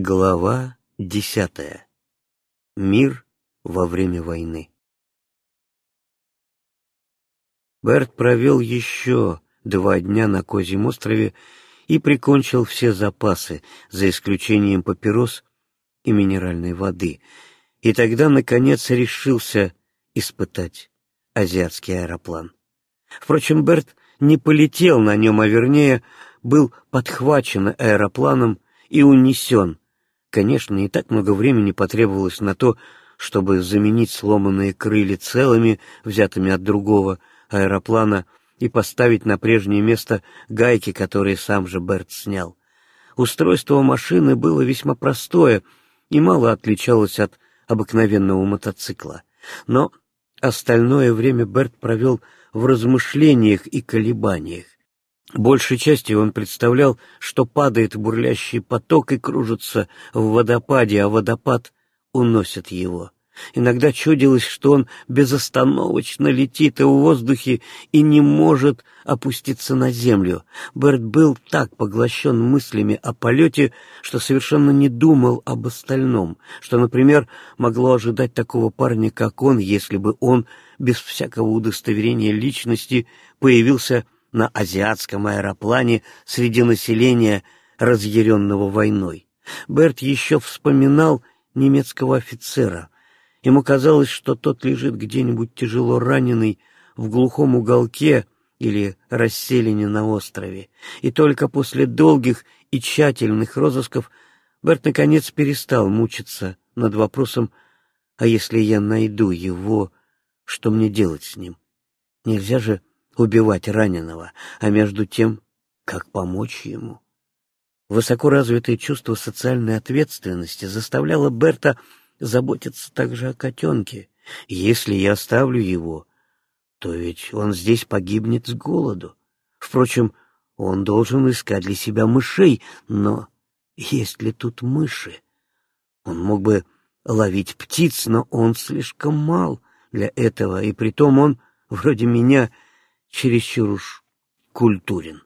Глава десятая. Мир во время войны. Берт провел еще два дня на Козьем острове и прикончил все запасы, за исключением папирос и минеральной воды, и тогда, наконец, решился испытать азиатский аэроплан. Впрочем, Берт не полетел на нем, а вернее, был подхвачен аэропланом и унесен. Конечно, не так много времени потребовалось на то, чтобы заменить сломанные крылья целыми, взятыми от другого аэроплана, и поставить на прежнее место гайки, которые сам же Берт снял. Устройство машины было весьма простое и мало отличалось от обыкновенного мотоцикла. Но остальное время Берт провел в размышлениях и колебаниях. Большей частью он представлял, что падает бурлящий поток и кружится в водопаде, а водопад уносит его. Иногда чудилось, что он безостановочно летит в воздухе и не может опуститься на землю. Берт был так поглощен мыслями о полете, что совершенно не думал об остальном, что, например, могло ожидать такого парня, как он, если бы он, без всякого удостоверения личности, появился на азиатском аэроплане среди населения, разъяренного войной. Берт еще вспоминал немецкого офицера. Ему казалось, что тот лежит где-нибудь тяжело раненый в глухом уголке или расселине на острове. И только после долгих и тщательных розысков Берт наконец перестал мучиться над вопросом, а если я найду его, что мне делать с ним? Нельзя же убивать раненого, а между тем, как помочь ему. Высоко развитое чувство социальной ответственности заставляло Берта заботиться также о котенке. Если я оставлю его, то ведь он здесь погибнет с голоду. Впрочем, он должен искать для себя мышей, но есть ли тут мыши? Он мог бы ловить птиц, но он слишком мал для этого, и притом он, вроде меня, чересчур уж культурен.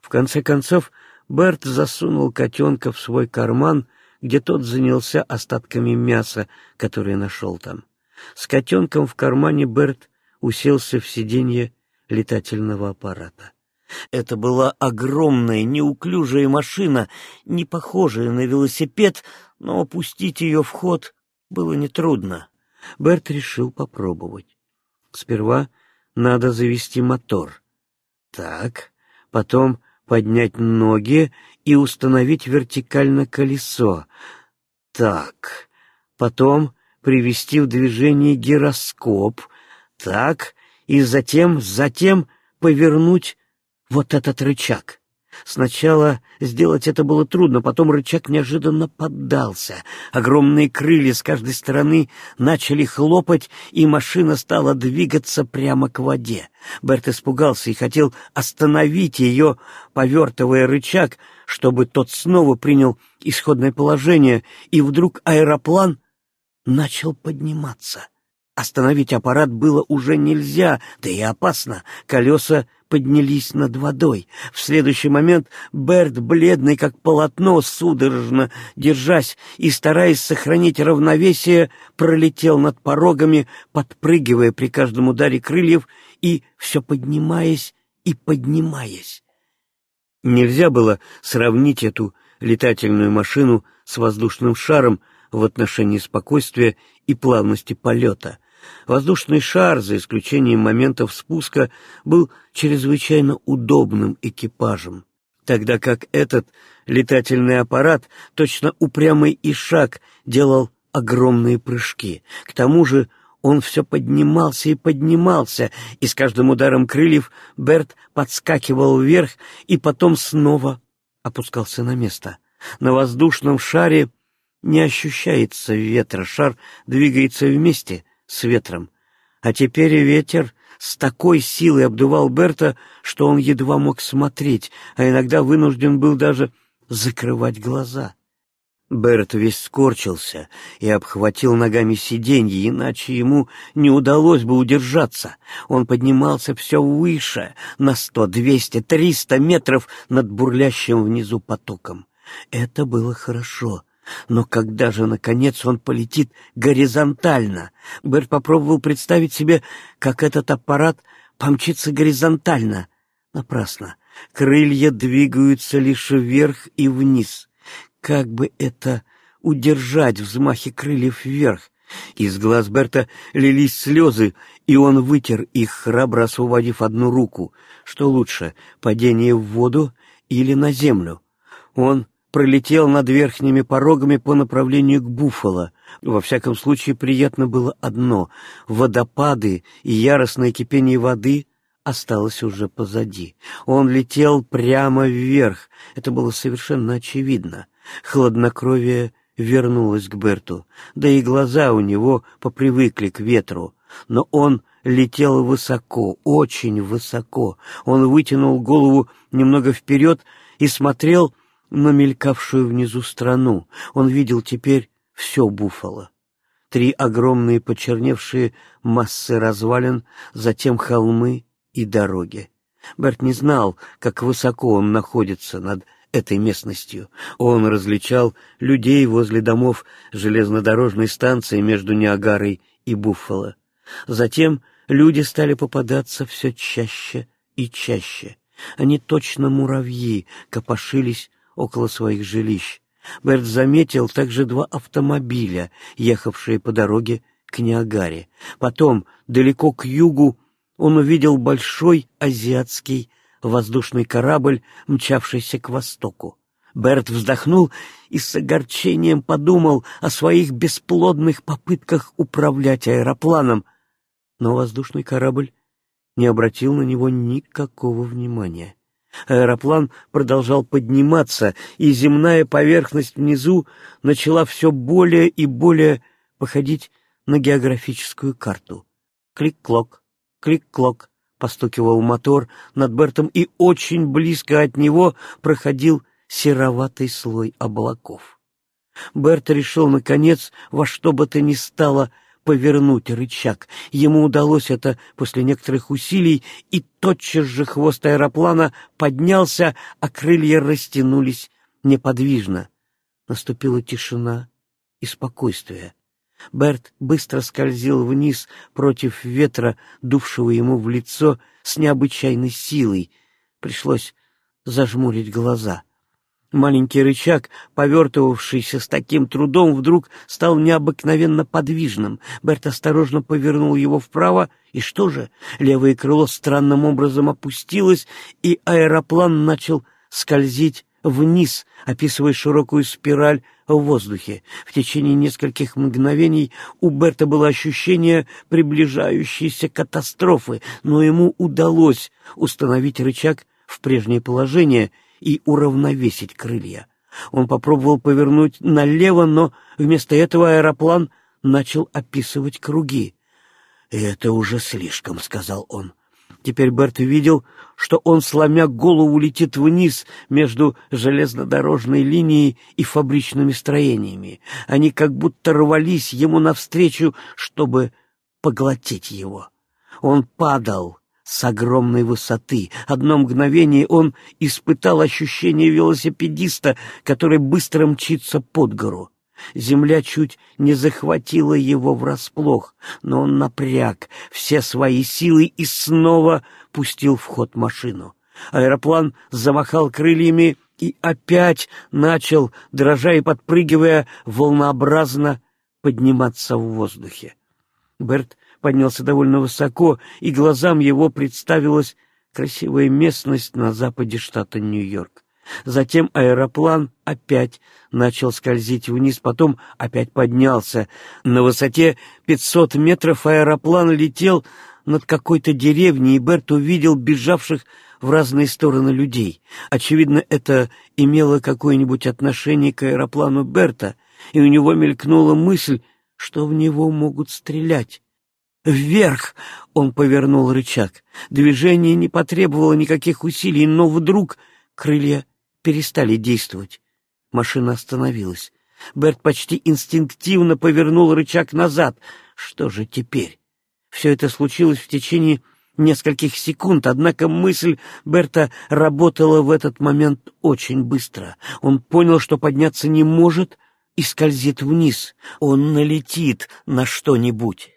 В конце концов, Берт засунул котенка в свой карман, где тот занялся остатками мяса, которые нашел там. С котенком в кармане Берт уселся в сиденье летательного аппарата. Это была огромная, неуклюжая машина, не похожая на велосипед, но опустить ее в ход было нетрудно. Берт решил попробовать. Сперва надо завести мотор. Так, потом поднять ноги и установить вертикально колесо. Так, потом привести в движение гироскоп. Так, и затем, затем повернуть вот этот рычаг. Сначала сделать это было трудно, потом рычаг неожиданно поддался. Огромные крылья с каждой стороны начали хлопать, и машина стала двигаться прямо к воде. Берт испугался и хотел остановить ее, повертывая рычаг, чтобы тот снова принял исходное положение, и вдруг аэроплан начал подниматься. Остановить аппарат было уже нельзя, да и опасно. Колеса поднялись над водой. В следующий момент Берт, бледный как полотно, судорожно держась и стараясь сохранить равновесие, пролетел над порогами, подпрыгивая при каждом ударе крыльев и все поднимаясь и поднимаясь. Нельзя было сравнить эту летательную машину с воздушным шаром в отношении спокойствия и плавности полета. Воздушный шар, за исключением моментов спуска, был чрезвычайно удобным экипажем, тогда как этот летательный аппарат, точно упрямый ишак, делал огромные прыжки. К тому же он все поднимался и поднимался, и с каждым ударом крыльев Берт подскакивал вверх и потом снова опускался на место. На воздушном шаре не ощущается ветра, шар двигается вместе — с ветром. А теперь ветер с такой силой обдувал Берта, что он едва мог смотреть, а иногда вынужден был даже закрывать глаза. Берт весь скорчился и обхватил ногами сиденье, иначе ему не удалось бы удержаться. Он поднимался все выше, на сто, двести, триста метров над бурлящим внизу потоком. Это было хорошо. Но когда же, наконец, он полетит горизонтально? Берт попробовал представить себе, как этот аппарат помчится горизонтально. Напрасно. Крылья двигаются лишь вверх и вниз. Как бы это удержать взмахи крыльев вверх? Из глаз Берта лились слезы, и он вытер их, храбро освободив одну руку. Что лучше, падение в воду или на землю? Он пролетел над верхними порогами по направлению к Буффало. Во всяком случае, приятно было одно — водопады и яростное кипение воды осталось уже позади. Он летел прямо вверх, это было совершенно очевидно. Хладнокровие вернулось к Берту, да и глаза у него попривыкли к ветру. Но он летел высоко, очень высоко. Он вытянул голову немного вперед и смотрел на мелькавшую внизу страну. Он видел теперь все Буффало. Три огромные почерневшие массы развалин, затем холмы и дороги. Берт не знал, как высоко он находится над этой местностью. Он различал людей возле домов железнодорожной станции между Ниагарой и Буффало. Затем люди стали попадаться все чаще и чаще. Они точно муравьи копошились около своих жилищ. Берт заметил также два автомобиля, ехавшие по дороге к Ниагаре. Потом, далеко к югу, он увидел большой азиатский воздушный корабль, мчавшийся к востоку. Берт вздохнул и с огорчением подумал о своих бесплодных попытках управлять аэропланом, но воздушный корабль не обратил на него никакого внимания. Аэроплан продолжал подниматься, и земная поверхность внизу начала все более и более походить на географическую карту. Клик-клок, клик-клок, постукивал мотор над Бертом, и очень близко от него проходил сероватый слой облаков. Берт решил, наконец, во что бы то ни стало повернуть рычаг. Ему удалось это после некоторых усилий, и тотчас же хвост аэроплана поднялся, а крылья растянулись неподвижно. Наступила тишина и спокойствие. Берт быстро скользил вниз против ветра, дувшего ему в лицо с необычайной силой. Пришлось зажмурить глаза — Маленький рычаг, повертывавшийся с таким трудом, вдруг стал необыкновенно подвижным. Берт осторожно повернул его вправо, и что же? Левое крыло странным образом опустилось, и аэроплан начал скользить вниз, описывая широкую спираль в воздухе. В течение нескольких мгновений у Берта было ощущение приближающейся катастрофы, но ему удалось установить рычаг в прежнее положение — и уравновесить крылья. Он попробовал повернуть налево, но вместо этого аэроплан начал описывать круги. «Это уже слишком», — сказал он. Теперь Берт видел, что он, сломя голову, летит вниз между железнодорожной линией и фабричными строениями. Они как будто рвались ему навстречу, чтобы поглотить его. Он падал, с огромной высоты. Одно мгновение он испытал ощущение велосипедиста, который быстро мчится под гору. Земля чуть не захватила его врасплох, но он напряг все свои силы и снова пустил в ход машину. Аэроплан замахал крыльями и опять начал, дрожа и подпрыгивая, волнообразно подниматься в воздухе. Берт поднялся довольно высоко, и глазам его представилась красивая местность на западе штата Нью-Йорк. Затем аэроплан опять начал скользить вниз, потом опять поднялся. На высоте 500 метров аэроплан летел над какой-то деревней, и Берт увидел бежавших в разные стороны людей. Очевидно, это имело какое-нибудь отношение к аэроплану Берта, и у него мелькнула мысль, что в него могут стрелять. Вверх он повернул рычаг. Движение не потребовало никаких усилий, но вдруг крылья перестали действовать. Машина остановилась. Берт почти инстинктивно повернул рычаг назад. Что же теперь? Все это случилось в течение нескольких секунд, однако мысль Берта работала в этот момент очень быстро. Он понял, что подняться не может и скользит вниз. Он налетит на что-нибудь.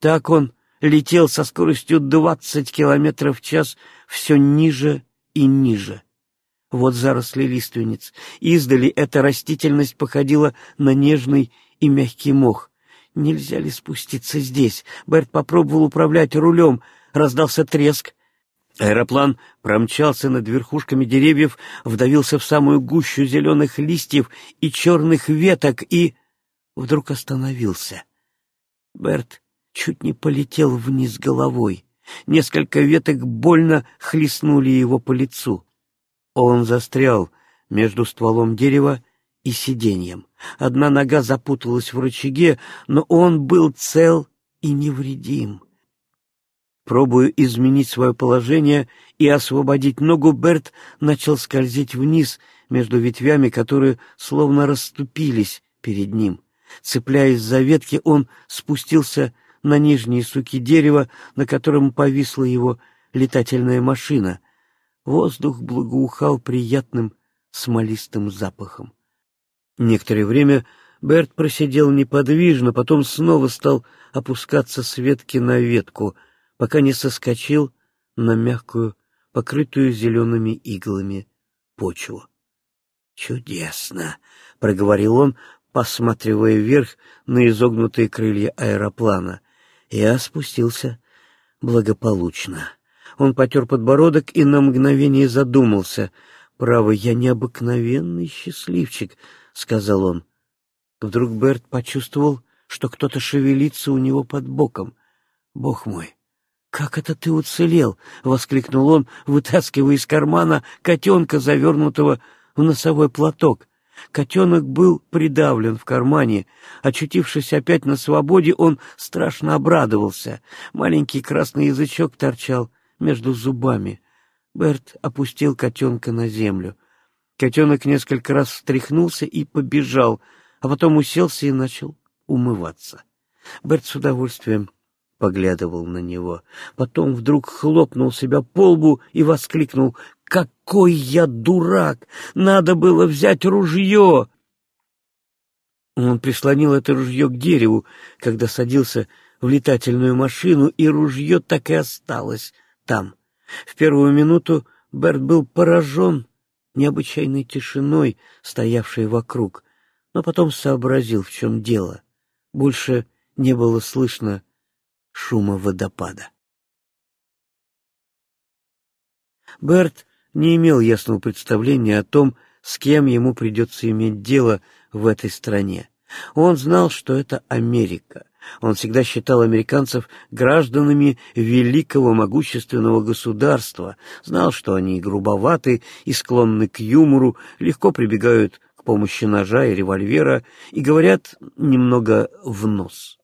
Так он летел со скоростью двадцать километров в час все ниже и ниже. Вот заросли лиственниц. Издали эта растительность походила на нежный и мягкий мох. Нельзя ли спуститься здесь? Берт попробовал управлять рулем. Раздался треск. Аэроплан промчался над верхушками деревьев, вдавился в самую гущу зеленых листьев и черных веток и... вдруг остановился. Берт чуть не полетел вниз головой. Несколько веток больно хлестнули его по лицу. Он застрял между стволом дерева и сиденьем. Одна нога запуталась в рычаге, но он был цел и невредим. Пробуя изменить свое положение и освободить ногу, Берт начал скользить вниз между ветвями, которые словно расступились перед ним. Цепляясь за ветки, он спустился на нижние суки дерева, на котором повисла его летательная машина. Воздух благоухал приятным смолистым запахом. Некоторое время Берт просидел неподвижно, потом снова стал опускаться с ветки на ветку, пока не соскочил на мягкую, покрытую зелеными иглами почву. «Чудесно!» — проговорил он, посматривая вверх на изогнутые крылья аэроплана. Я спустился благополучно. Он потер подбородок и на мгновение задумался. «Право, я необыкновенный счастливчик», — сказал он. Вдруг Берт почувствовал, что кто-то шевелится у него под боком. «Бог мой, как это ты уцелел?» — воскликнул он, вытаскивая из кармана котенка, завернутого в носовой платок. Котенок был придавлен в кармане. Очутившись опять на свободе, он страшно обрадовался. Маленький красный язычок торчал между зубами. Берт опустил котенка на землю. Котенок несколько раз встряхнулся и побежал, а потом уселся и начал умываться. Берт с удовольствием поглядывал на него. Потом вдруг хлопнул себя по лбу и воскликнул «Какой я дурак! Надо было взять ружье!» Он прислонил это ружье к дереву, когда садился в летательную машину, и ружье так и осталось там. В первую минуту Берт был поражен необычайной тишиной, стоявшей вокруг, но потом сообразил, в чем дело. Больше не было слышно шума водопада. Берт не имел ясного представления о том, с кем ему придется иметь дело в этой стране. Он знал, что это Америка, он всегда считал американцев гражданами великого могущественного государства, знал, что они грубоваты и склонны к юмору, легко прибегают к помощи ножа и револьвера и говорят немного в нос.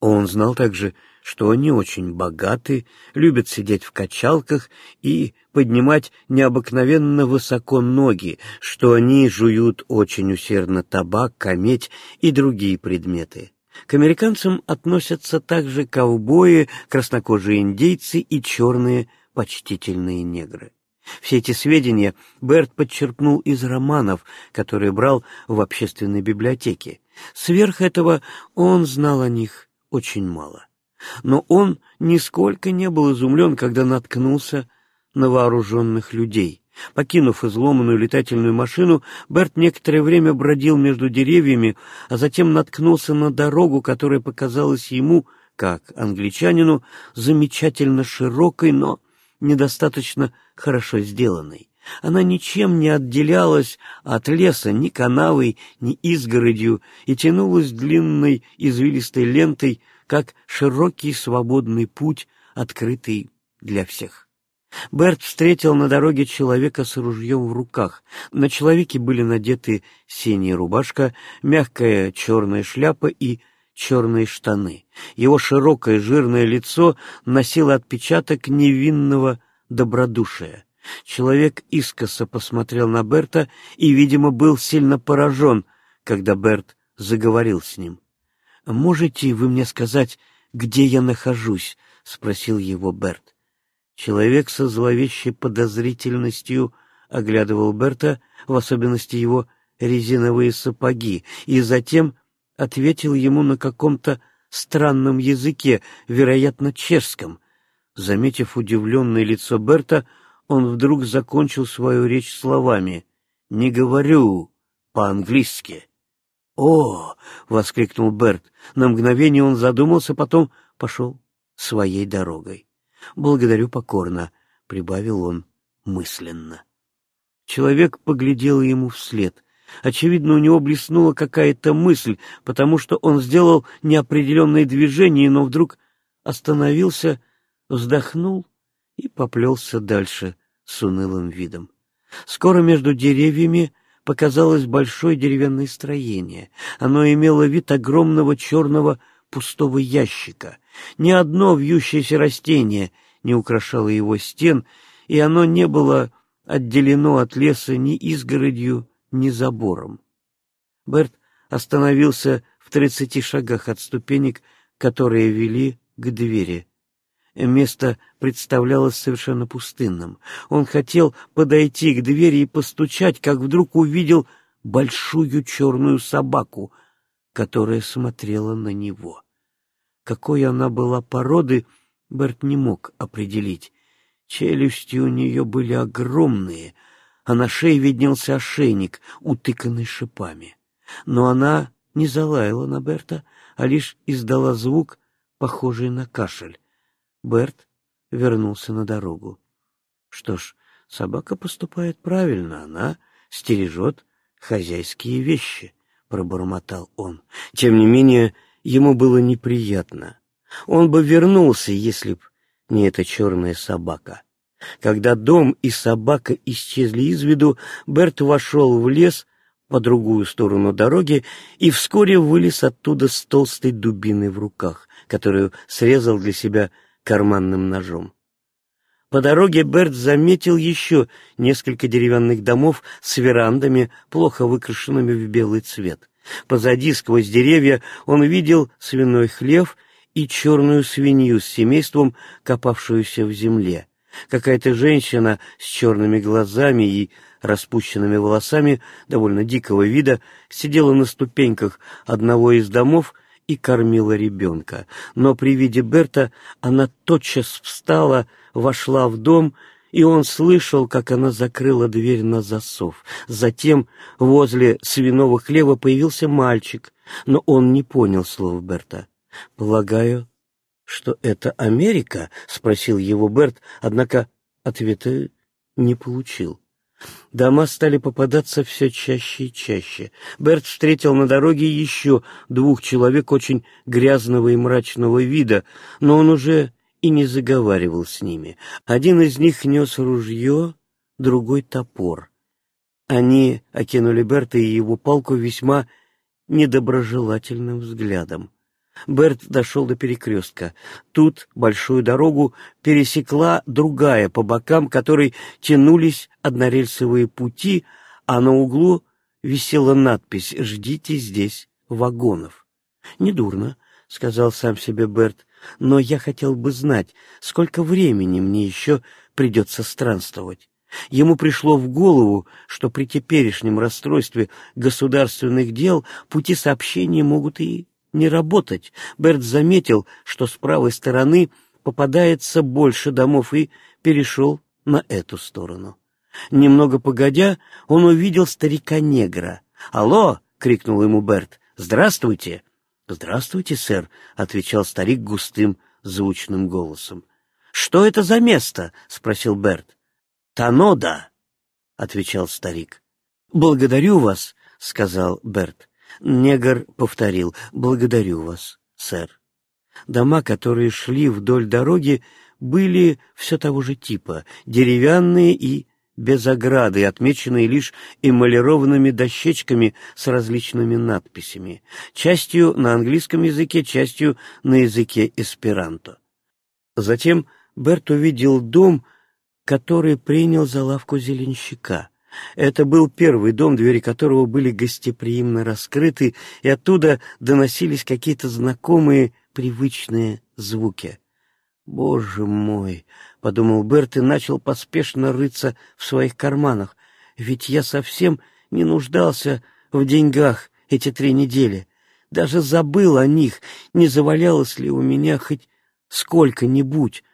Он знал также, что они очень богаты, любят сидеть в качалках и поднимать необыкновенно высоко ноги, что они жуют очень усердно табак, кометь и другие предметы. К американцам относятся также ковбои, краснокожие индейцы и черные почтительные негры. Все эти сведения Берт подчеркнул из романов, которые брал в общественной библиотеке. Сверх этого он знал о них очень мало. Но он нисколько не был изумлен, когда наткнулся на вооруженных людей. Покинув изломанную летательную машину, Берт некоторое время бродил между деревьями, а затем наткнулся на дорогу, которая показалась ему, как англичанину, замечательно широкой, но недостаточно хорошо сделанной. Она ничем не отделялась от леса ни канавой, ни изгородью и тянулась длинной извилистой лентой, как широкий свободный путь, открытый для всех. Берт встретил на дороге человека с ружьем в руках. На человеке были надеты синяя рубашка, мягкая черная шляпа и черные штаны. Его широкое жирное лицо носило отпечаток невинного добродушия. Человек искоса посмотрел на Берта и, видимо, был сильно поражен, когда Берт заговорил с ним. «Можете вы мне сказать, где я нахожусь?» —— спросил его Берт. Человек со зловещей подозрительностью оглядывал Берта, в особенности его резиновые сапоги, и затем ответил ему на каком-то странном языке, вероятно, чешском. Заметив удивленное лицо Берта, он вдруг закончил свою речь словами «Не говорю по-английски». «О!» — воскликнул Берт. На мгновение он задумался, потом пошел своей дорогой. «Благодарю покорно», — прибавил он мысленно. Человек поглядел ему вслед. Очевидно, у него блеснула какая-то мысль, потому что он сделал неопределенное движение, но вдруг остановился, вздохнул и поплелся дальше с унылым видом. Скоро между деревьями показалось большое деревянное строение. Оно имело вид огромного черного пустого ящика. Ни одно вьющееся растение не украшало его стен, и оно не было отделено от леса ни изгородью, ни забором. Берт остановился в тридцати шагах от ступенек, которые вели к двери. Место представлялось совершенно пустынным. Он хотел подойти к двери и постучать, как вдруг увидел большую черную собаку, которая смотрела на него. Какой она была породы, Берт не мог определить. Челюсти у нее были огромные, а на шее виднелся ошейник, утыканный шипами. Но она не залаяла на Берта, а лишь издала звук, похожий на кашель. Берт вернулся на дорогу. Что ж, собака поступает правильно, она стережет хозяйские вещи, — пробормотал он. Тем не менее, ему было неприятно. Он бы вернулся, если б не эта черная собака. Когда дом и собака исчезли из виду, Берт вошел в лес по другую сторону дороги и вскоре вылез оттуда с толстой дубиной в руках, которую срезал для себя карманным ножом. По дороге Берт заметил еще несколько деревянных домов с верандами, плохо выкрашенными в белый цвет. Позади, сквозь деревья, он видел свиной хлев и черную свинью с семейством, копавшуюся в земле. Какая-то женщина с черными глазами и распущенными волосами, довольно дикого вида, сидела на ступеньках одного из домов и кормила ребенка. Но при виде Берта она тотчас встала, вошла в дом и он слышал, как она закрыла дверь на засов. Затем возле свиного хлева появился мальчик, но он не понял слов Берта. «Полагаю, что это Америка?» — спросил его Берт, однако ответа не получил. Дома стали попадаться все чаще и чаще. Берт встретил на дороге еще двух человек очень грязного и мрачного вида, но он уже и не заговаривал с ними. Один из них нес ружье, другой — топор. Они окинули Берта и его палку весьма недоброжелательным взглядом. Берт дошел до перекрестка. Тут большую дорогу пересекла другая по бокам, которой тянулись однорельсовые пути, а на углу висела надпись «Ждите здесь вагонов». «Недурно», — сказал сам себе Берт но я хотел бы знать, сколько времени мне еще придется странствовать. Ему пришло в голову, что при теперешнем расстройстве государственных дел пути сообщения могут и не работать. Берт заметил, что с правой стороны попадается больше домов и перешел на эту сторону. Немного погодя, он увидел старика-негра. «Алло!» — крикнул ему Берт. «Здравствуйте!» «Здравствуйте, сэр», — отвечал старик густым, звучным голосом. «Что это за место?» — спросил Берт. «Танода», — отвечал старик. «Благодарю вас», — сказал Берт. Негр повторил. «Благодарю вас, сэр». Дома, которые шли вдоль дороги, были все того же типа, деревянные и без ограды, отмеченные лишь эмалированными дощечками с различными надписями, частью на английском языке, частью на языке эсперанто. Затем Берт увидел дом, который принял за лавку зеленщика. Это был первый дом, двери которого были гостеприимно раскрыты, и оттуда доносились какие-то знакомые, привычные звуки. «Боже мой!» — подумал Берт и начал поспешно рыться в своих карманах. «Ведь я совсем не нуждался в деньгах эти три недели. Даже забыл о них, не завалялось ли у меня хоть сколько-нибудь.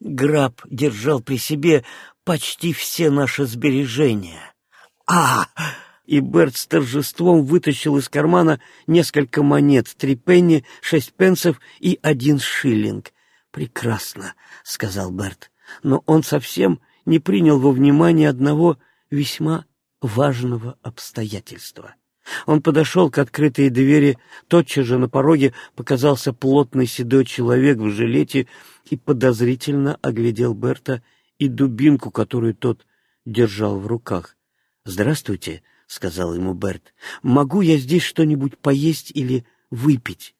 Граб держал при себе почти все наши сбережения. А! И Берт с торжеством вытащил из кармана несколько монет, три пенни, шесть пенсов и один шиллинг. «Прекрасно», — сказал Берт, но он совсем не принял во внимание одного весьма важного обстоятельства. Он подошел к открытой двери, тотчас же на пороге показался плотный седой человек в жилете и подозрительно оглядел Берта и дубинку, которую тот держал в руках. «Здравствуйте», — сказал ему Берт, — «могу я здесь что-нибудь поесть или выпить?»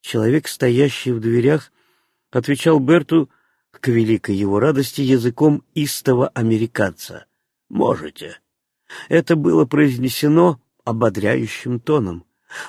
Человек, стоящий в дверях, отвечал Берту, к великой его радости, языком истого американца. «Можете». Это было произнесено ободряющим тоном.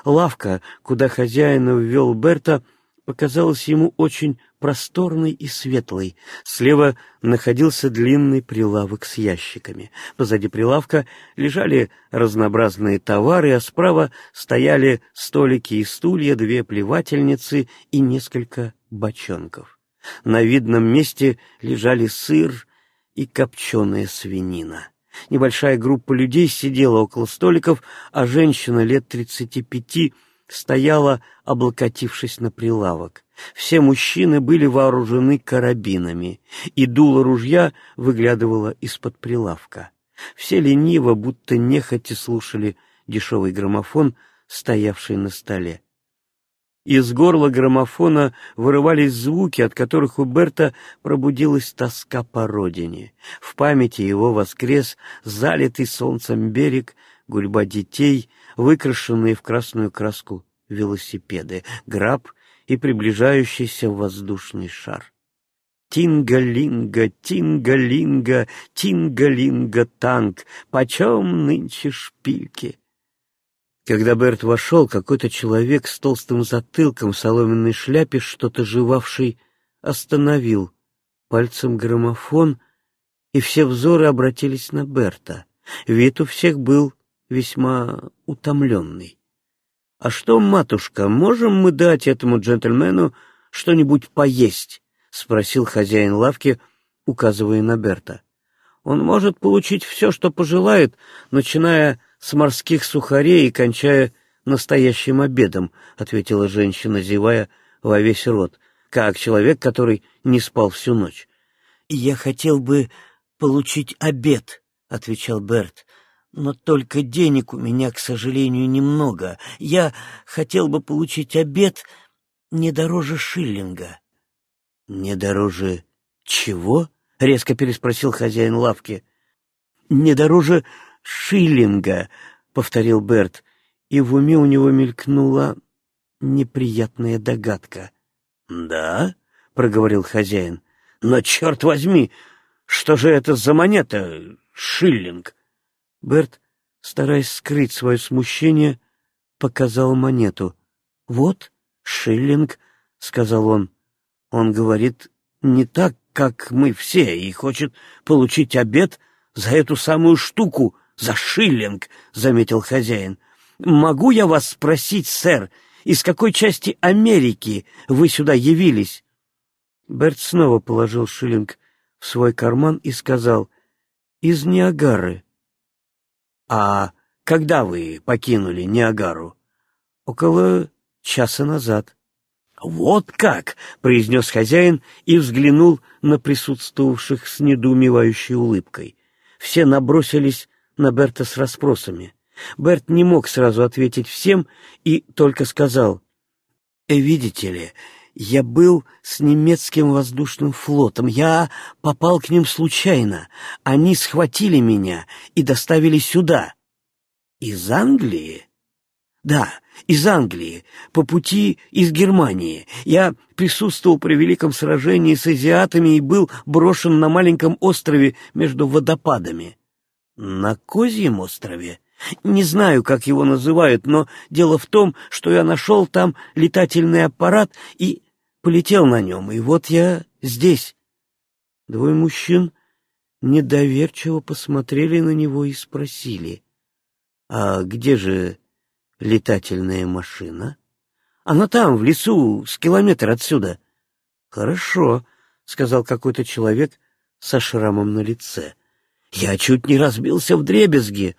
Лавка, куда хозяин ввел Берта, показалась ему очень просторной и светлой. Слева находился длинный прилавок с ящиками. Позади прилавка лежали разнообразные товары, а справа стояли столики и стулья, две плевательницы и несколько бочонков. На видном месте лежали сыр и копченая свинина. Небольшая группа людей сидела около столиков, а женщина лет тридцати пяти стояла, облокотившись на прилавок. Все мужчины были вооружены карабинами, и дуло ружья выглядывало из-под прилавка. Все лениво, будто нехотя слушали дешевый граммофон, стоявший на столе. Из горла граммофона вырывались звуки, от которых у Берта пробудилась тоска по родине. В памяти его воскрес залитый солнцем берег, гульба детей, выкрашенные в красную краску велосипеды, граб и приближающийся воздушный шар. Тингалинга, тингалинга, тингалинга танк, почем нынче шпильки? Когда Берт вошел, какой-то человек с толстым затылком в соломенной шляпе, что-то жевавший, остановил пальцем граммофон, и все взоры обратились на Берта. Вид у всех был весьма утомленный. «А что, матушка, можем мы дать этому джентльмену что-нибудь поесть?» — спросил хозяин лавки, указывая на Берта. «Он может получить все, что пожелает, начиная с морских сухарей и кончая настоящим обедом, — ответила женщина, зевая во весь рот, как человек, который не спал всю ночь. — Я хотел бы получить обед, — отвечал Берт, — но только денег у меня, к сожалению, немного. Я хотел бы получить обед не дороже шиллинга. — Не дороже чего? — резко переспросил хозяин лавки. — Не дороже шиллинга, — повторил Берт, и в уме у него мелькнула неприятная догадка. — Да, — проговорил хозяин, — но, черт возьми, что же это за монета, шиллинг? Берт, стараясь скрыть свое смущение, показал монету. — Вот, шиллинг, — сказал он. Он говорит не так, как мы все, и хочет получить обед за эту самую штуку, за шиллинг, — заметил хозяин. — Могу я вас спросить, сэр, из какой части Америки вы сюда явились? Берт снова положил шиллинг в свой карман и сказал, — из Ниагары. — А когда вы покинули Ниагару? — Около часа назад. — Вот как! — произнес хозяин и взглянул на присутствовавших с недоумевающей улыбкой. Все набросились на Берта с расспросами. Берт не мог сразу ответить всем и только сказал, «Э, «Видите ли, я был с немецким воздушным флотом. Я попал к ним случайно. Они схватили меня и доставили сюда». «Из Англии?» «Да, из Англии, по пути из Германии. Я присутствовал при великом сражении с азиатами и был брошен на маленьком острове между водопадами». На Козьем острове? Не знаю, как его называют, но дело в том, что я нашел там летательный аппарат и полетел на нем, и вот я здесь». Двое мужчин недоверчиво посмотрели на него и спросили, «А где же летательная машина?» «Она там, в лесу, с километр отсюда». «Хорошо», — сказал какой-то человек со шрамом на лице. «Я чуть не разбился в дребезги».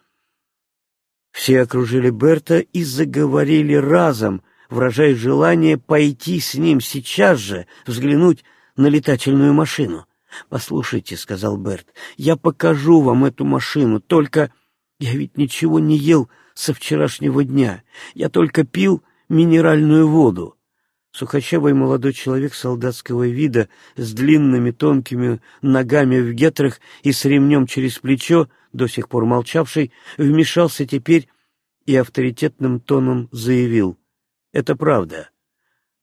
Все окружили Берта и заговорили разом, выражая желание пойти с ним сейчас же, взглянуть на летательную машину. «Послушайте», — сказал Берт, — «я покажу вам эту машину, только я ведь ничего не ел со вчерашнего дня, я только пил минеральную воду». Сухощавый молодой человек солдатского вида с длинными тонкими ногами в гетрах и с ремнем через плечо, до сих пор молчавший, вмешался теперь и авторитетным тоном заявил. «Это правда.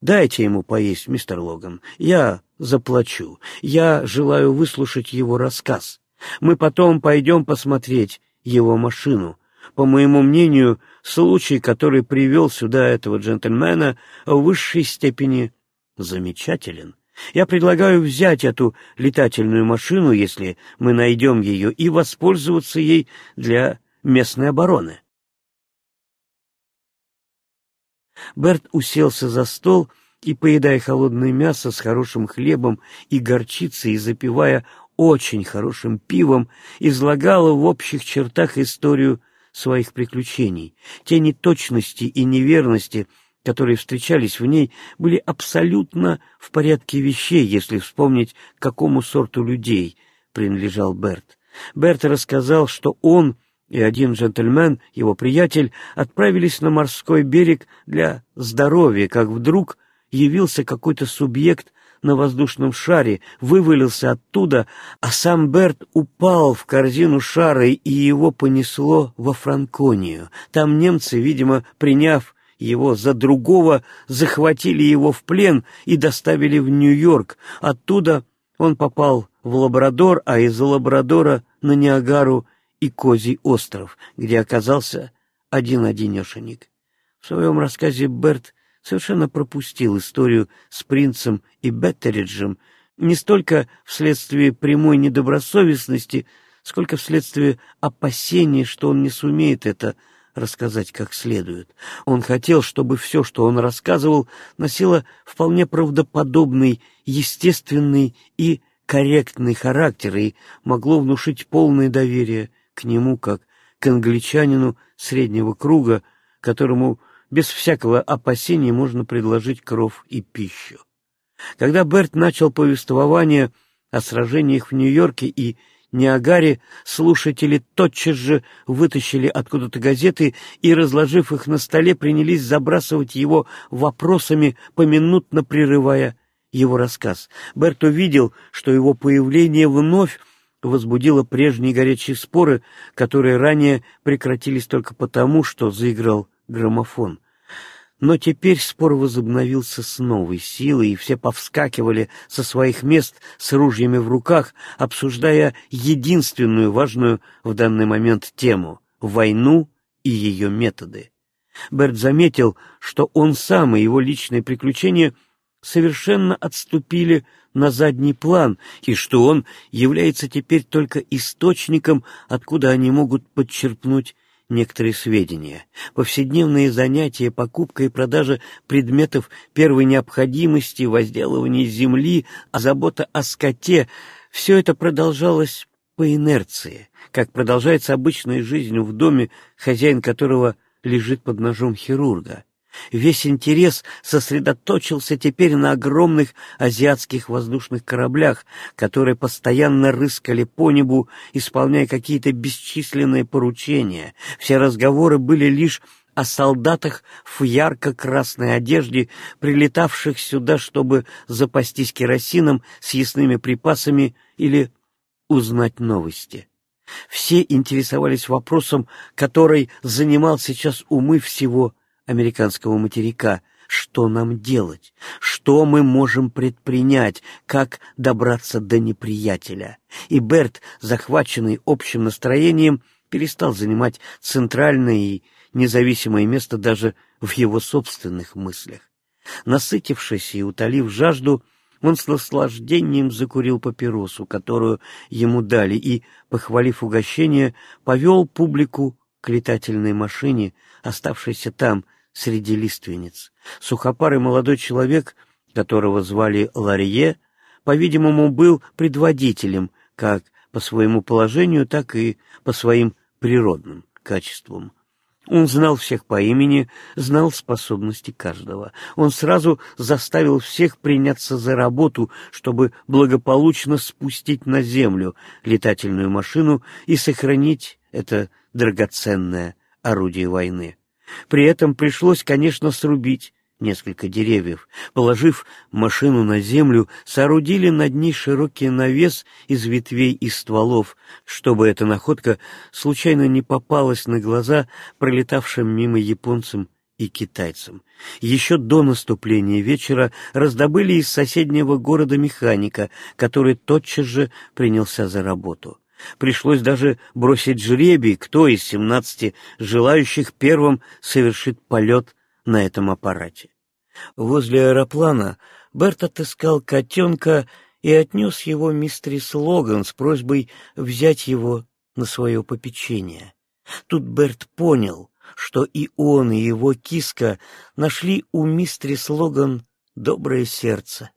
Дайте ему поесть, мистер Логан. Я заплачу. Я желаю выслушать его рассказ. Мы потом пойдем посмотреть его машину. По моему мнению, случай, который привел сюда этого джентльмена, в высшей степени замечателен. Я предлагаю взять эту летательную машину, если мы найдем ее, и воспользоваться ей для местной обороны. Берт уселся за стол и, поедая холодное мясо с хорошим хлебом и горчицей, и запивая очень хорошим пивом, излагала в общих чертах историю своих приключений. Те неточности и неверности, которые встречались в ней, были абсолютно в порядке вещей, если вспомнить, к какому сорту людей принадлежал Берт. Берт рассказал, что он и один джентльмен, его приятель, отправились на морской берег для здоровья, как вдруг явился какой-то субъект на воздушном шаре, вывалился оттуда, а сам Берт упал в корзину шара, и его понесло во Франконию. Там немцы, видимо, приняв его за другого, захватили его в плен и доставили в Нью-Йорк. Оттуда он попал в Лабрадор, а из Лабрадора на Ниагару и Козий остров, где оказался один-одинешенек. В своем рассказе Берт совершенно пропустил историю с принцем и Беттериджем не столько вследствие прямой недобросовестности, сколько вследствие опасений, что он не сумеет это рассказать как следует. Он хотел, чтобы все, что он рассказывал, носило вполне правдоподобный, естественный и корректный характер и могло внушить полное доверие к нему, как к англичанину среднего круга, которому без всякого опасения можно предложить кров и пищу. Когда Берт начал повествование о сражениях в Нью-Йорке и Ниагаре, слушатели тотчас же вытащили откуда-то газеты и, разложив их на столе, принялись забрасывать его вопросами, поминутно прерывая его рассказ. Берт увидел, что его появление вновь возбудило прежние горячие споры, которые ранее прекратились только потому, что заиграл граммофон. Но теперь спор возобновился с новой силой, и все повскакивали со своих мест с ружьями в руках, обсуждая единственную важную в данный момент тему — войну и ее методы. Берт заметил, что он сам и его личные приключения совершенно отступили на задний план, и что он является теперь только источником, откуда они могут подчерпнуть некоторые сведения. Повседневные занятия, покупка и продажа предметов первой необходимости, возделывание земли, а забота о скоте — все это продолжалось по инерции, как продолжается обычная жизнь в доме, хозяин которого лежит под ножом хирурга. Весь интерес сосредоточился теперь на огромных азиатских воздушных кораблях, которые постоянно рыскали по небу, исполняя какие-то бесчисленные поручения. Все разговоры были лишь о солдатах в ярко-красной одежде, прилетавших сюда, чтобы запастись керосином, съестными припасами или узнать новости. Все интересовались вопросом, который занимал сейчас умы всего американского материка. Что нам делать? Что мы можем предпринять? Как добраться до неприятеля? И Берт, захваченный общим настроением, перестал занимать центральное и независимое место даже в его собственных мыслях. Насытившись и утолив жажду, Он с наслаждением закурил папиросу, которую ему дали, и, похвалив угощение, повел публику к летательной машине, оставшейся там, среди лиственниц. Сухопарый молодой человек, которого звали Ларье, по-видимому, был предводителем как по своему положению, так и по своим природным качествам. Он знал всех по имени, знал способности каждого. Он сразу заставил всех приняться за работу, чтобы благополучно спустить на землю летательную машину и сохранить это драгоценное орудие войны. При этом пришлось, конечно, срубить несколько деревьев. Положив машину на землю, соорудили над ней широкий навес из ветвей и стволов, чтобы эта находка случайно не попалась на глаза пролетавшим мимо японцам и китайцам. Еще до наступления вечера раздобыли из соседнего города механика, который тотчас же принялся за работу. Пришлось даже бросить жребий, кто из семнадцати желающих первым совершит полет на этом аппарате. Возле аэроплана Берт отыскал котенка и отнес его мистерис Логан с просьбой взять его на свое попечение. Тут Берт понял, что и он, и его киска нашли у мистерис Логан доброе сердце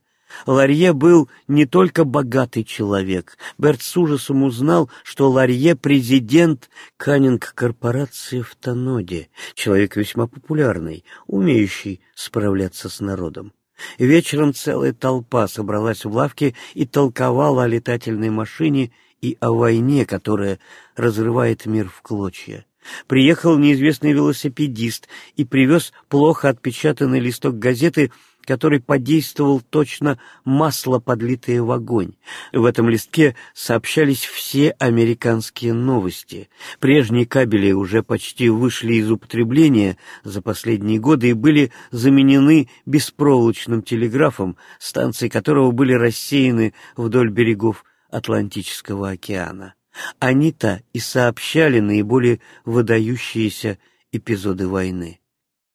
Ларье был не только богатый человек. Берт с ужасом узнал, что Ларье — президент Каннинг-корпорации в Таноде, человек весьма популярный, умеющий справляться с народом. Вечером целая толпа собралась в лавке и толковала о летательной машине и о войне, которая разрывает мир в клочья. Приехал неизвестный велосипедист и привез плохо отпечатанный листок газеты — который подействовал точно масло, подлитое в огонь. В этом листке сообщались все американские новости. Прежние кабели уже почти вышли из употребления за последние годы и были заменены беспроволочным телеграфом, станции которого были рассеяны вдоль берегов Атлантического океана. Они-то и сообщали наиболее выдающиеся эпизоды войны.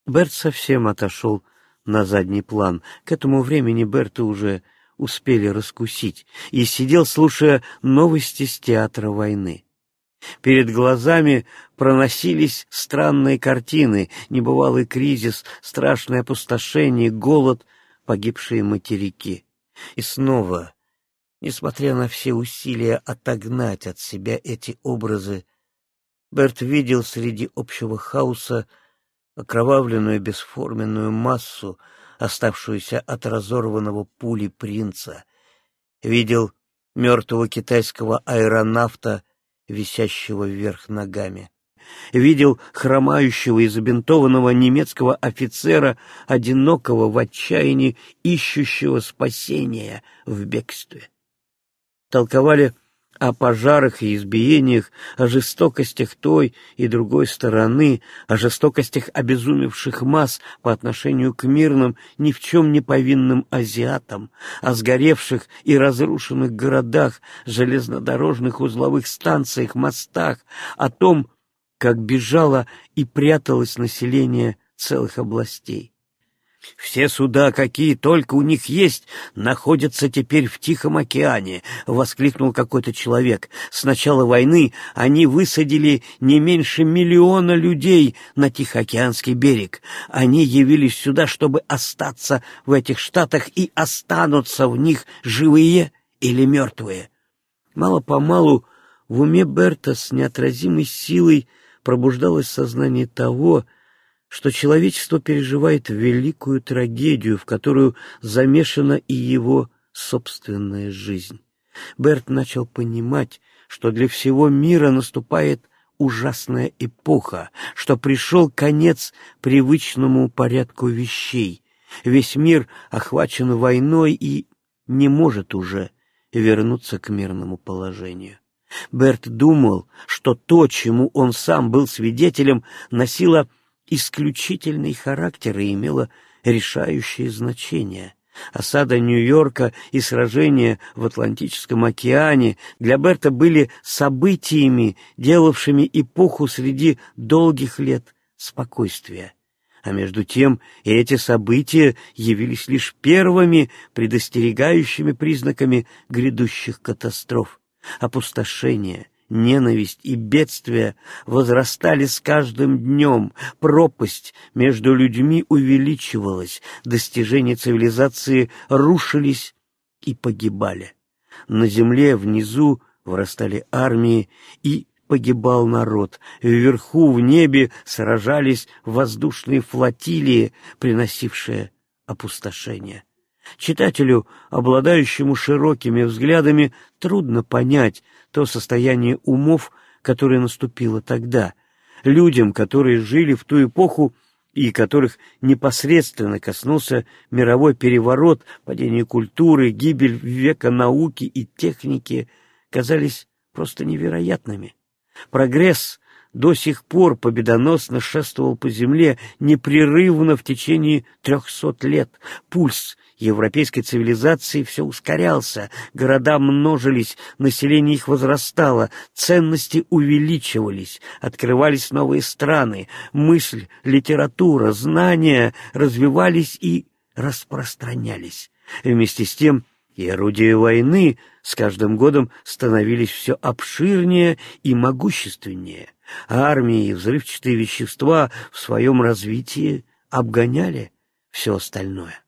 Берт совсем отошел на задний план. К этому времени Берта уже успели раскусить, и сидел, слушая новости с театра войны. Перед глазами проносились странные картины, небывалый кризис, страшное опустошение, голод, погибшие материки. И снова, несмотря на все усилия отогнать от себя эти образы, Берт видел среди общего хаоса окровавленную бесформенную массу, оставшуюся от разорванного пули принца, видел мертвого китайского аэронавта, висящего вверх ногами. Видел хромающего и забинтованного немецкого офицера, одинокого в отчаянии, ищущего спасения в бегстве. Толковали о пожарах и избиениях, о жестокостях той и другой стороны, о жестокостях обезумевших масс по отношению к мирным, ни в чем не повинным азиатам, о сгоревших и разрушенных городах, железнодорожных узловых станциях, мостах, о том, как бежало и пряталось население целых областей. Все суда, какие только у них есть, находятся теперь в Тихом океане, — воскликнул какой-то человек. С начала войны они высадили не меньше миллиона людей на Тихоокеанский берег. Они явились сюда, чтобы остаться в этих штатах и останутся в них живые или мертвые. Мало-помалу в уме Берта с неотразимой силой пробуждалось сознание того, что человечество переживает великую трагедию, в которую замешана и его собственная жизнь. Берт начал понимать, что для всего мира наступает ужасная эпоха, что пришел конец привычному порядку вещей. Весь мир охвачен войной и не может уже вернуться к мирному положению. Берт думал, что то, чему он сам был свидетелем, носило исключительный характер и имела решающее значение. Осада Нью-Йорка и сражения в Атлантическом океане для Берта были событиями, делавшими эпоху среди долгих лет спокойствия. А между тем эти события явились лишь первыми предостерегающими признаками грядущих катастроф. Опустошение, ненависть и бедствия возрастали с каждым днем, пропасть между людьми увеличивалась, достижения цивилизации рушились и погибали. На земле внизу вырастали армии и погибал народ. Вверху в небе сражались воздушные флотилии, приносившие опустошение. Читателю, обладающему широкими взглядами, трудно понять то состояние умов, которое наступило тогда. Людям, которые жили в ту эпоху и которых непосредственно коснулся мировой переворот, падение культуры, гибель века науки и техники, казались просто невероятными. Прогресс до сих пор победоносно шествовал по земле непрерывно в течение трехсот лет. Пульс европейской цивилизации все ускорялся, города множились, население их возрастало, ценности увеличивались, открывались новые страны, мысль, литература, знания развивались и распространялись. Вместе с тем и орудия войны с каждым годом становились все обширнее и могущественнее. Армии и взрывчатые вещества в своем развитии обгоняли все остальное.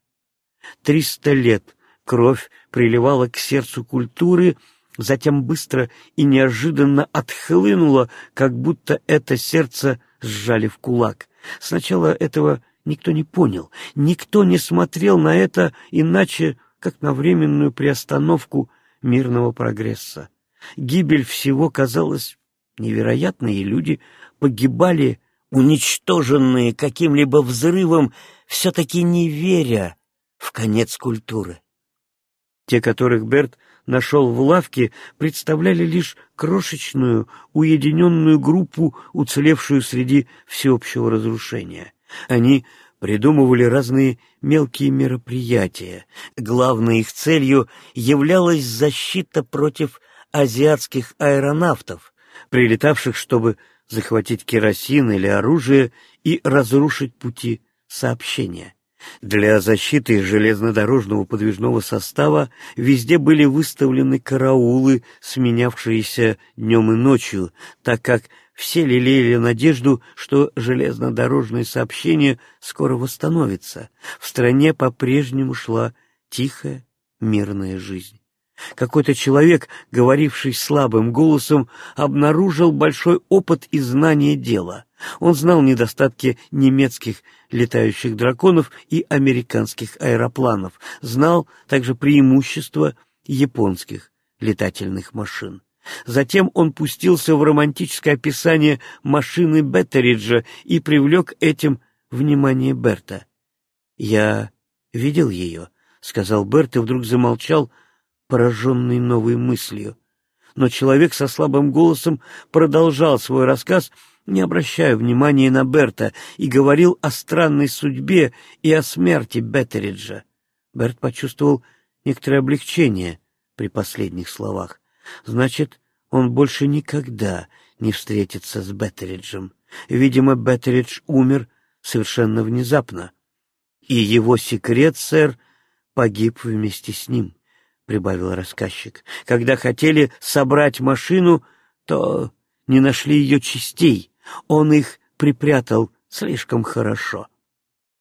Триста лет кровь приливала к сердцу культуры, затем быстро и неожиданно отхлынула, как будто это сердце сжали в кулак. Сначала этого никто не понял, никто не смотрел на это иначе, как на временную приостановку мирного прогресса. Гибель всего казалась невероятной, и люди погибали, уничтоженные каким-либо взрывом, все-таки не веря в конец культуры. Те, которых Берт нашел в лавке, представляли лишь крошечную, уединенную группу, уцелевшую среди всеобщего разрушения. Они придумывали разные мелкие мероприятия. Главной их целью являлась защита против азиатских аэронавтов, прилетавших, чтобы захватить керосин или оружие и разрушить пути сообщения. Для защиты железнодорожного подвижного состава везде были выставлены караулы, сменявшиеся днем и ночью, так как все лелеяли надежду, что железнодорожное сообщение скоро восстановится. В стране по-прежнему шла тихая, мирная жизнь. Какой-то человек, говоривший слабым голосом, обнаружил большой опыт и знание дела. Он знал недостатки немецких летающих драконов и американских аэропланов, знал также преимущества японских летательных машин. Затем он пустился в романтическое описание машины Беттериджа и привлек этим внимание Берта. «Я видел ее», — сказал Берт и вдруг замолчал, пораженный новой мыслью. Но человек со слабым голосом продолжал свой рассказ, не обращая внимания на Берта, и говорил о странной судьбе и о смерти Беттериджа. Берт почувствовал некоторое облегчение при последних словах. Значит, он больше никогда не встретится с Беттериджем. Видимо, Беттеридж умер совершенно внезапно. И его секрет, сэр, погиб вместе с ним прибавил рассказчик. Когда хотели собрать машину, то не нашли ее частей. Он их припрятал слишком хорошо.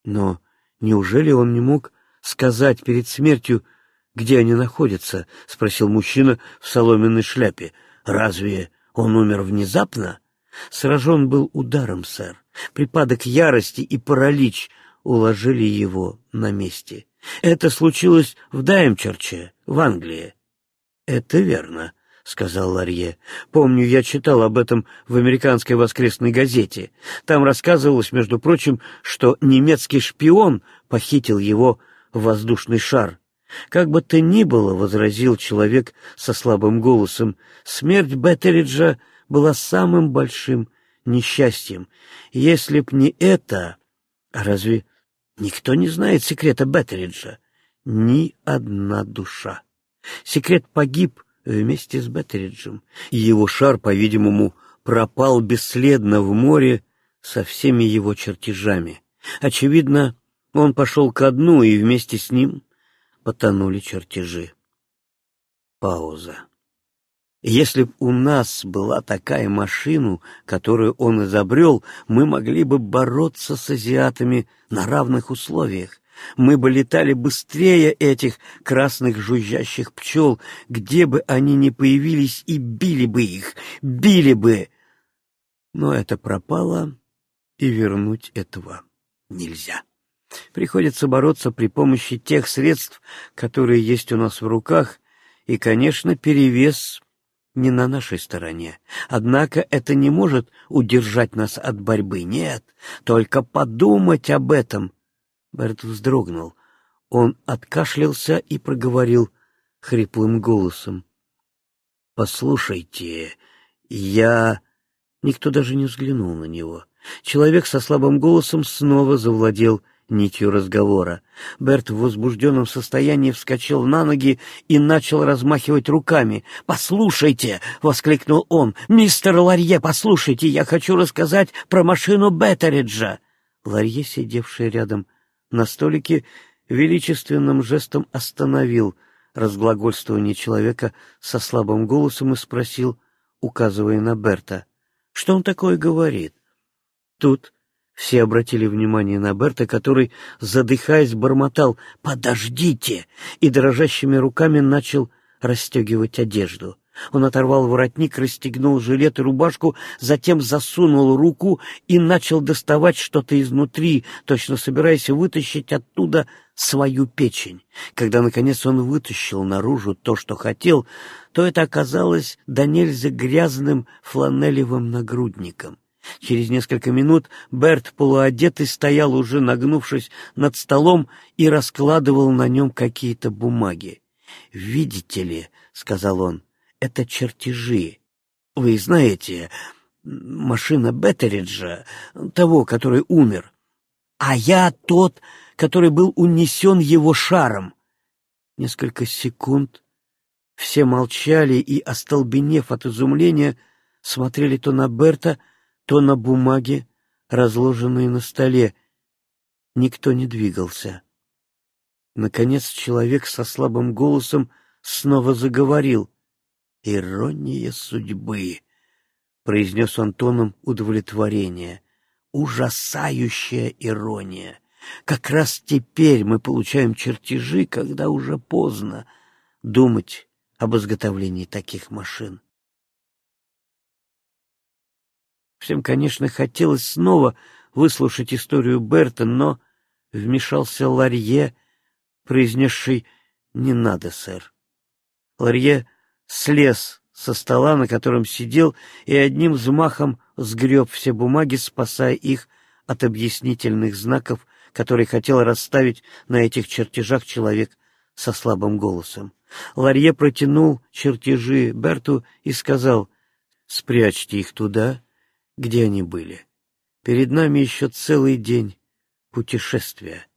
Но неужели он не мог сказать перед смертью, где они находятся? — спросил мужчина в соломенной шляпе. — Разве он умер внезапно? Сражен был ударом, сэр. Припадок ярости и паралич уложили его на месте. Это случилось в Даймчерче, в Англии. — Это верно, — сказал Ларье. — Помню, я читал об этом в американской воскресной газете. Там рассказывалось, между прочим, что немецкий шпион похитил его воздушный шар. Как бы то ни было, — возразил человек со слабым голосом, — смерть Беттериджа была самым большим несчастьем. Если б не это... Разве Никто не знает секрета Беттериджа. Ни одна душа. Секрет погиб вместе с Беттериджем, и его шар, по-видимому, пропал бесследно в море со всеми его чертежами. Очевидно, он пошел ко дну, и вместе с ним потонули чертежи. Пауза. Если б у нас была такая машина, которую он изобрел, мы могли бы бороться с азиатами на равных условиях. Мы бы летали быстрее этих красных жужжащих пчел, где бы они ни появились, и били бы их, били бы. Но это пропало, и вернуть этого нельзя. Приходится бороться при помощи тех средств, которые есть у нас в руках, и, конечно, перевес не на нашей стороне. Однако это не может удержать нас от борьбы. Нет, только подумать об этом. Берт вздрогнул. Он откашлялся и проговорил хриплым голосом. «Послушайте, я...» Никто даже не взглянул на него. Человек со слабым голосом снова завладел нитью разговора. Берт в возбужденном состоянии вскочил на ноги и начал размахивать руками. «Послушайте!» — воскликнул он. «Мистер Ларье, послушайте, я хочу рассказать про машину Беттериджа!» Ларье, сидевший рядом на столике, величественным жестом остановил разглагольствование человека со слабым голосом и спросил, указывая на Берта, что он такое говорит. Тут все обратили внимание на Берта, который, задыхаясь, бормотал «Подождите!» и дрожащими руками начал расстегивать одежду. Он оторвал воротник, расстегнул жилет и рубашку, затем засунул руку и начал доставать что-то изнутри, точно собираясь вытащить оттуда свою печень. Когда, наконец, он вытащил наружу то, что хотел, то это оказалось до нельзя грязным фланелевым нагрудником. Через несколько минут Берт, полуодетый, стоял уже нагнувшись над столом и раскладывал на нем какие-то бумаги. «Видите ли», — сказал он, — «это чертежи. Вы знаете, машина Беттериджа, того, который умер, а я тот, который был унесен его шаром». Несколько секунд все молчали и, остолбенев от изумления, смотрели то на Берта, то на бумаге, разложенной на столе. Никто не двигался. Наконец человек со слабым голосом снова заговорил. «Ирония судьбы», — произнес он тоном удовлетворения. «Ужасающая ирония. Как раз теперь мы получаем чертежи, когда уже поздно думать об изготовлении таких машин. Всем, конечно, хотелось снова выслушать историю Берта, но вмешался Ларье, произнесший «Не надо, сэр». Ларье слез со стола, на котором сидел, и одним взмахом сгреб все бумаги, спасая их от объяснительных знаков, которые хотел расставить на этих чертежах человек со слабым голосом. Ларье протянул чертежи Берту и сказал «Спрячьте их туда, где они были. Перед нами еще целый день путешествия.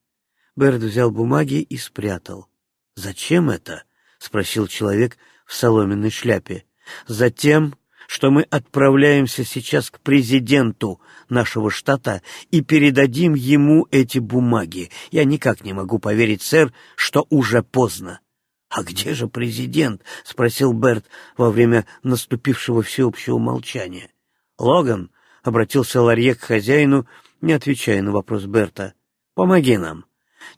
Берд взял бумаги и спрятал. «Зачем это?» — спросил человек в соломенной шляпе. «Затем, что мы отправляемся сейчас к президенту нашего штата и передадим ему эти бумаги. Я никак не могу поверить, сэр, что уже поздно». «А где же президент?» — спросил Берт во время наступившего всеобщего молчания. «Логан», — обратился Ларье к хозяину, не отвечая на вопрос Берта, — «помоги нам».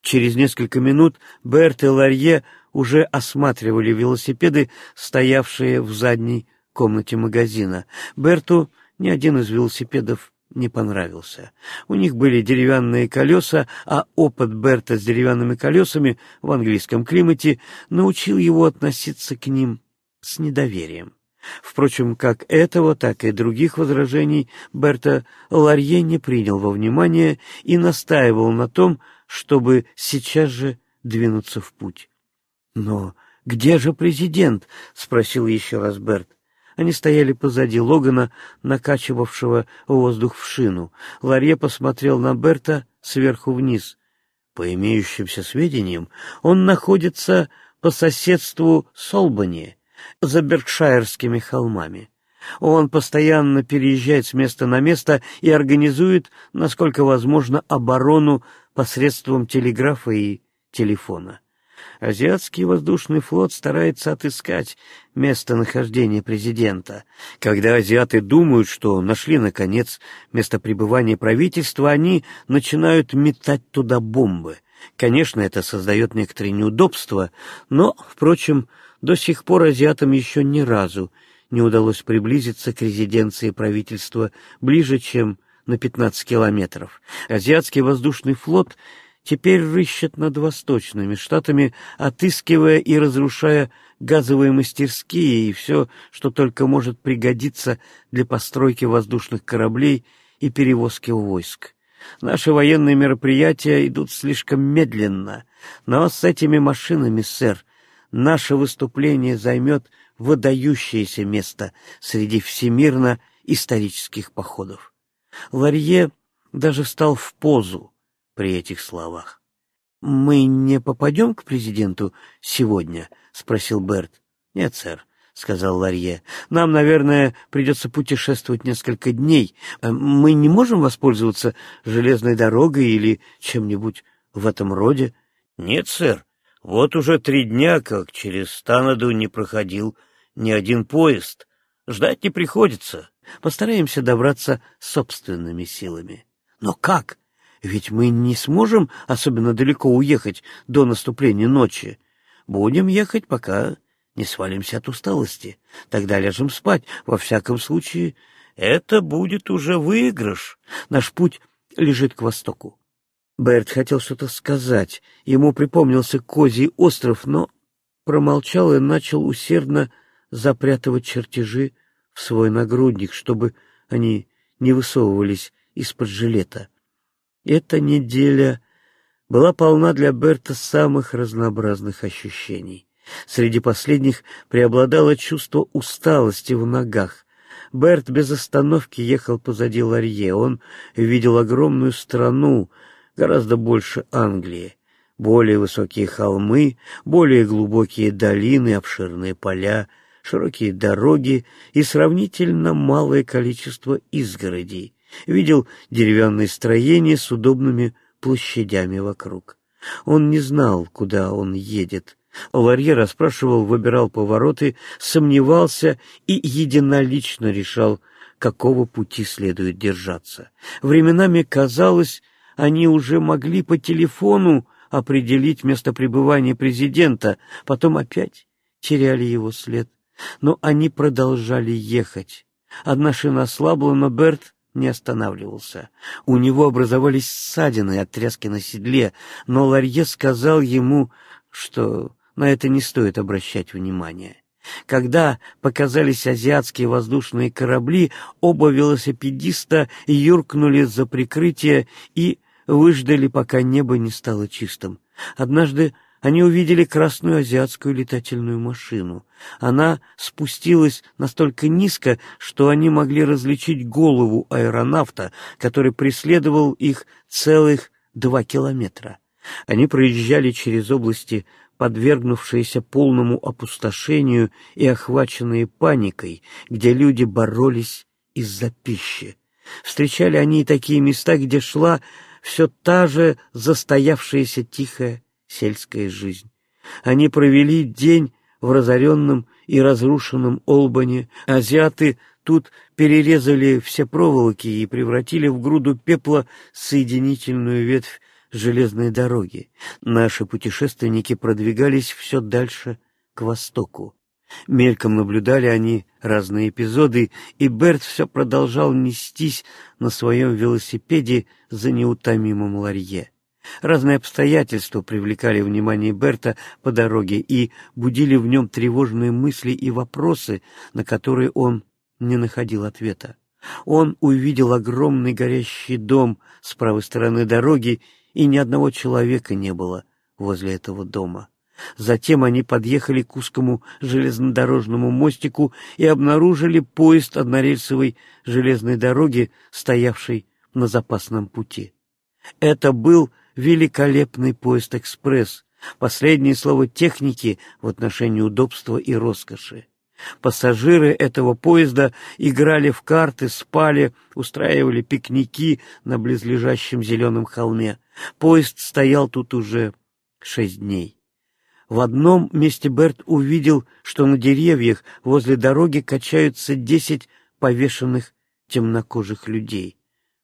Через несколько минут Берт и Ларье уже осматривали велосипеды, стоявшие в задней комнате магазина. Берту ни один из велосипедов не понравился. У них были деревянные колеса, а опыт Берта с деревянными колесами в английском климате научил его относиться к ним с недоверием. Впрочем, как этого, так и других возражений Берта Ларье не принял во внимание и настаивал на том, чтобы сейчас же двинуться в путь. «Но где же президент?» — спросил еще раз Берт. Они стояли позади Логана, накачивавшего воздух в шину. Ларье посмотрел на Берта сверху вниз. По имеющимся сведениям, он находится по соседству с Олбани, за Беркшайрскими холмами. Он постоянно переезжает с места на место и организует, насколько возможно, оборону посредством телеграфа и телефона. Азиатский воздушный флот старается отыскать местонахождение президента. Когда азиаты думают, что нашли, наконец, место пребывания правительства, они начинают метать туда бомбы. Конечно, это создает некоторые неудобства, но, впрочем, до сих пор азиатам еще ни разу не удалось приблизиться к резиденции правительства ближе, чем на 15 километров. Азиатский воздушный флот теперь рыщет над восточными штатами, отыскивая и разрушая газовые мастерские и все, что только может пригодиться для постройки воздушных кораблей и перевозки войск. Наши военные мероприятия идут слишком медленно, но с этими машинами, сэр, наше выступление займет выдающееся место среди всемирно-исторических походов. Ларье даже встал в позу при этих словах. «Мы не попадем к президенту сегодня?» — спросил Берт. «Нет, сэр», — сказал Ларье. «Нам, наверное, придется путешествовать несколько дней. Мы не можем воспользоваться железной дорогой или чем-нибудь в этом роде?» «Нет, сэр. Вот уже три дня, как через Станаду не проходил ни один поезд. Ждать не приходится. Постараемся добраться собственными силами. Но как? Ведь мы не сможем особенно далеко уехать до наступления ночи. Будем ехать, пока не свалимся от усталости. Тогда ляжем спать. Во всяком случае, это будет уже выигрыш. Наш путь лежит к востоку. Берт хотел что-то сказать. Ему припомнился Козий остров, но промолчал и начал усердно запрятывать чертежи в свой нагрудник, чтобы они не высовывались из-под жилета. Эта неделя была полна для Берта самых разнообразных ощущений. Среди последних преобладало чувство усталости в ногах. Берт без остановки ехал позади Ларье. Он видел огромную страну, гораздо больше Англии. Более высокие холмы, более глубокие долины, обширные поля — широкие дороги и сравнительно малое количество изгородей. Видел деревянные строения с удобными площадями вокруг. Он не знал, куда он едет. Ларье расспрашивал, выбирал повороты, сомневался и единолично решал, какого пути следует держаться. Временами казалось, они уже могли по телефону определить место пребывания президента, потом опять теряли его след. Но они продолжали ехать. Одна шина ослабла, но Берт не останавливался. У него образовались ссадины от тряски на седле, но Ларье сказал ему, что на это не стоит обращать внимания. Когда показались азиатские воздушные корабли, оба велосипедиста юркнули за прикрытие и выждали, пока небо не стало чистым. Однажды они увидели красную азиатскую летательную машину. Она спустилась настолько низко, что они могли различить голову аэронавта, который преследовал их целых два километра. Они проезжали через области, подвергнувшиеся полному опустошению и охваченные паникой, где люди боролись из-за пищи. Встречали они и такие места, где шла все та же застоявшаяся тихая сельская жизнь. Они провели день в разоренном и разрушенном Олбане. Азиаты тут перерезали все проволоки и превратили в груду пепла соединительную ветвь железной дороги. Наши путешественники продвигались все дальше к востоку. Мельком наблюдали они разные эпизоды, и Берт все продолжал нестись на своем велосипеде за неутомимым ларье. Разные обстоятельства привлекали внимание Берта по дороге и будили в нем тревожные мысли и вопросы, на которые он не находил ответа. Он увидел огромный горящий дом с правой стороны дороги, и ни одного человека не было возле этого дома. Затем они подъехали к узкому железнодорожному мостику и обнаружили поезд однорельсовой железной дороги, стоявший на запасном пути. Это был великолепный поезд-экспресс, последнее слово техники в отношении удобства и роскоши. Пассажиры этого поезда играли в карты, спали, устраивали пикники на близлежащем зеленом холме. Поезд стоял тут уже шесть дней. В одном месте Берт увидел, что на деревьях возле дороги качаются десять повешенных темнокожих людей.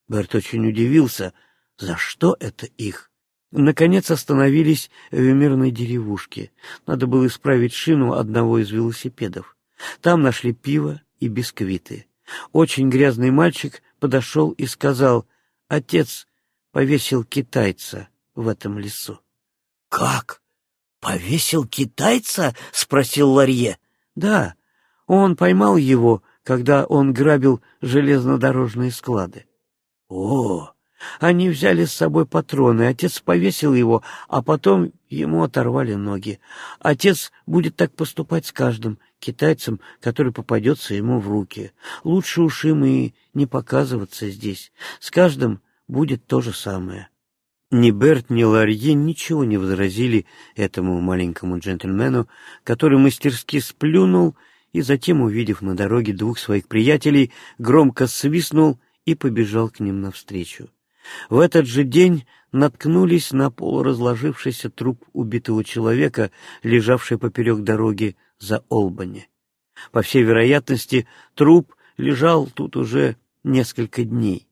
Берт очень удивился, за что это их. Наконец остановились в мирной деревушке. Надо было исправить шину одного из велосипедов. Там нашли пиво и бисквиты. Очень грязный мальчик подошел и сказал, «Отец повесил китайца в этом лесу». «Как? Повесил китайца?» — спросил Ларье. «Да, он поймал его, когда он грабил железнодорожные склады». «О, они взяли с собой патроны, отец повесил его, а потом ему оторвали ноги. Отец будет так поступать с каждым китайцем, который попадется ему в руки. Лучше уж им и не показываться здесь. С каждым будет то же самое. Ни Берт, ни Ларье ничего не возразили этому маленькому джентльмену, который мастерски сплюнул и затем, увидев на дороге двух своих приятелей, громко свистнул и побежал к ним навстречу. В этот же день наткнулись на полуразложившийся труп убитого человека, лежавший поперек дороги за Олбани. По всей вероятности, труп лежал тут уже несколько дней.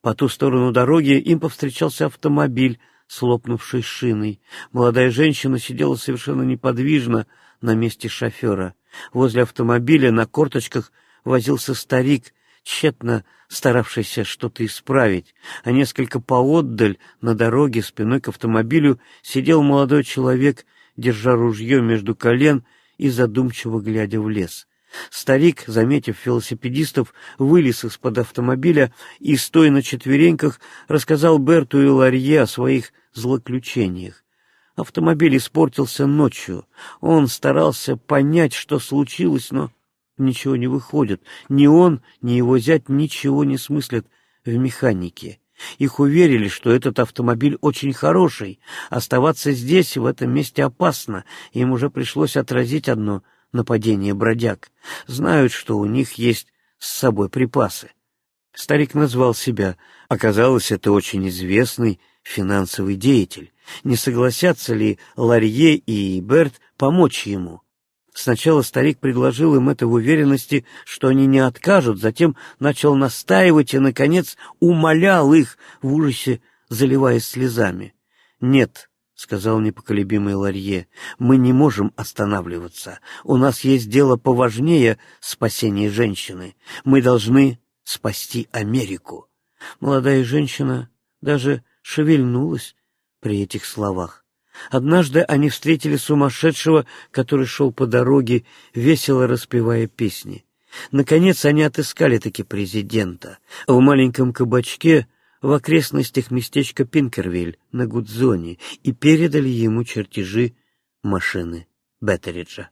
По ту сторону дороги им повстречался автомобиль с лопнувшей шиной. Молодая женщина сидела совершенно неподвижно на месте шофера. Возле автомобиля на корточках возился старик тщетно старавшийся что-то исправить, а несколько поотдаль на дороге спиной к автомобилю сидел молодой человек, держа ружье между колен и задумчиво глядя в лес. Старик, заметив велосипедистов, вылез из-под автомобиля и, стоя на четвереньках, рассказал Берту и Ларье о своих злоключениях. Автомобиль испортился ночью. Он старался понять, что случилось, но ничего не выходит. Ни он, ни его зять ничего не смыслят в механике. Их уверили, что этот автомобиль очень хороший. Оставаться здесь, в этом месте, опасно. Им уже пришлось отразить одно нападение бродяг. Знают, что у них есть с собой припасы. Старик назвал себя. Оказалось, это очень известный финансовый деятель. Не согласятся ли Ларье и Берт помочь ему? Сначала старик предложил им это в уверенности, что они не откажут, затем начал настаивать и, наконец, умолял их в ужасе, заливаясь слезами. «Нет», — сказал непоколебимый Ларье, — «мы не можем останавливаться. У нас есть дело поважнее спасения женщины. Мы должны спасти Америку». Молодая женщина даже шевельнулась при этих словах. Однажды они встретили сумасшедшего, который шел по дороге, весело распевая песни. Наконец они отыскали таки президента. В маленьком кабачке в окрестностях местечка Пинкервиль на Гудзоне и передали ему чертежи машины Беттериджа.